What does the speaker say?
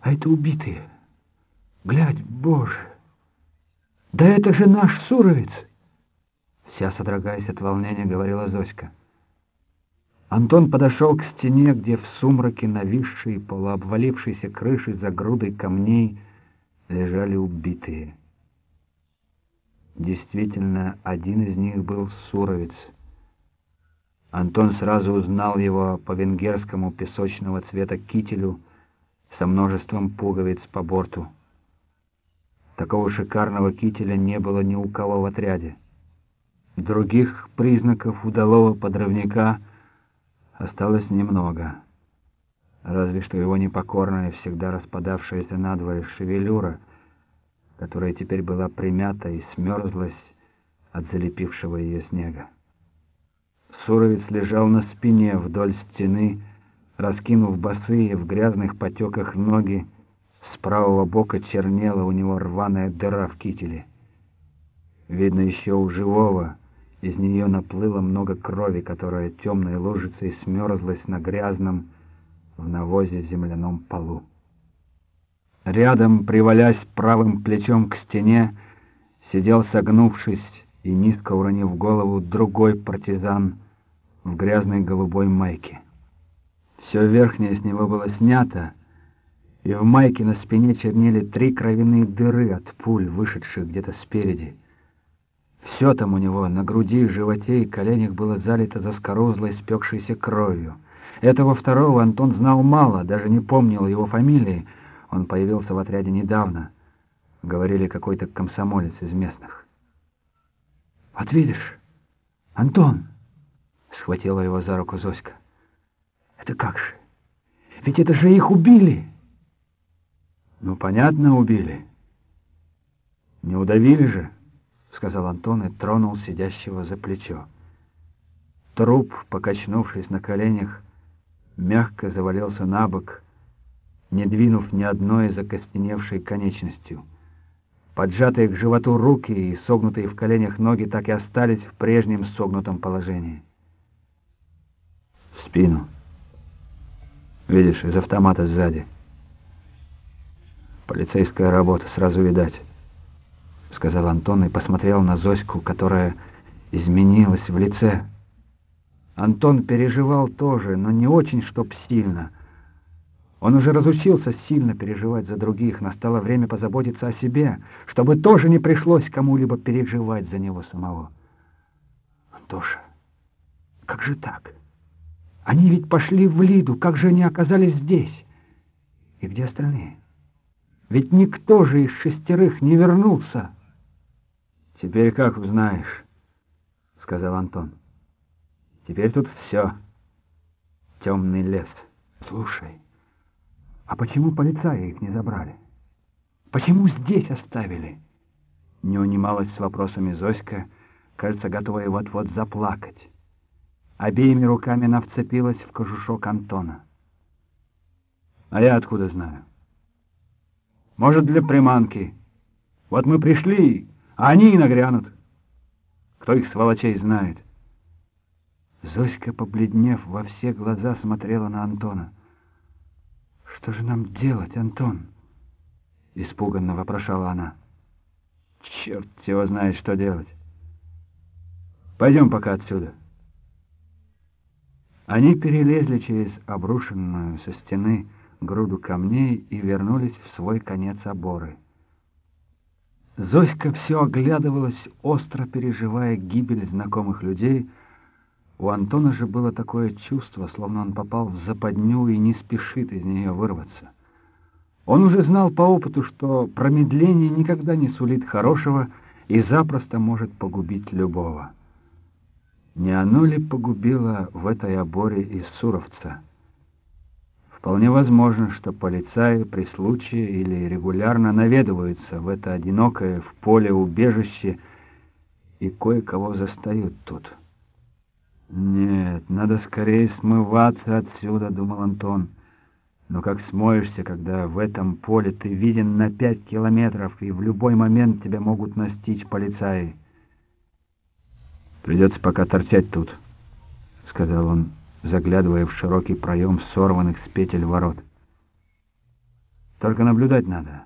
А это убитые. Глядь, Боже! Да это же наш Суровец! Вся содрогаясь от волнения, говорила Зоська. Антон подошел к стене, где в сумраке нависшей полуобвалившейся крыши за грудой камней лежали убитые. Действительно, один из них был Суровец. Антон сразу узнал его по венгерскому песочного цвета кителю со множеством пуговиц по борту. Такого шикарного кителя не было ни у кого в отряде. Других признаков удалого подрывника осталось немного. Разве что его непокорная, всегда распадавшаяся надвое шевелюра, которая теперь была примята и смерзлась от залепившего ее снега. Суровец лежал на спине вдоль стены, раскинув босые в грязных потеках ноги, с правого бока чернела у него рваная дыра в кителе. Видно, еще у живого из нее наплыло много крови, которая темной лужицей смерзлась на грязном в навозе земляном полу. Рядом, привалясь правым плечом к стене, сидел согнувшись и низко уронив голову другой партизан в грязной голубой майке. Все верхнее с него было снято, и в майке на спине чернели три кровяные дыры от пуль, вышедших где-то спереди. Все там у него на груди, животе и коленях было залито заскорузлой, спекшейся кровью. Этого второго Антон знал мало, даже не помнил его фамилии. Он появился в отряде недавно. Говорили, какой-то комсомолец из местных. «Вот видишь, Антон!» — схватила его за руку Зоська. «Это как же? Ведь это же их убили!» «Ну, понятно, убили. Не удавили же!» — сказал Антон и тронул сидящего за плечо. Труп, покачнувшись на коленях, мягко завалился на бок, не двинув ни одной закостеневшей конечностью. Поджатые к животу руки и согнутые в коленях ноги так и остались в прежнем согнутом положении. В спину. Видишь, из автомата сзади. Полицейская работа, сразу видать. — сказал Антон и посмотрел на Зоську, которая изменилась в лице. Антон переживал тоже, но не очень, чтоб сильно. Он уже разучился сильно переживать за других, настало время позаботиться о себе, чтобы тоже не пришлось кому-либо переживать за него самого. «Антоша, как же так? Они ведь пошли в Лиду, как же они оказались здесь? И где остальные? Ведь никто же из шестерых не вернулся!» «Теперь как узнаешь?» — сказал Антон. «Теперь тут все. Темный лес. Слушай, а почему полицаи их не забрали? Почему здесь оставили?» Не унималась с вопросами Зоська, кажется, готовая вот-вот заплакать. Обеими руками она вцепилась в кожушок Антона. «А я откуда знаю?» «Может, для приманки. Вот мы пришли, а они и нагрянут. Кто их сволочей знает? Зоська, побледнев, во все глаза смотрела на Антона. «Что же нам делать, Антон?» — испуганно вопрошала она. «Черт его знает, что делать. Пойдем пока отсюда». Они перелезли через обрушенную со стены груду камней и вернулись в свой конец оборы. Зоська все оглядывалась, остро переживая гибель знакомых людей. У Антона же было такое чувство, словно он попал в западню и не спешит из нее вырваться. Он уже знал по опыту, что промедление никогда не сулит хорошего и запросто может погубить любого. Не оно ли погубило в этой оборе и Суровца? Вполне возможно, что полицаи при случае или регулярно наведываются в это одинокое в поле убежище и кое-кого застают тут. «Нет, надо скорее смываться отсюда», — думал Антон. «Но как смоешься, когда в этом поле ты виден на пять километров, и в любой момент тебя могут настичь полицаи?» «Придется пока торчать тут», — сказал он заглядывая в широкий проем сорванных с петель ворот. Только наблюдать надо.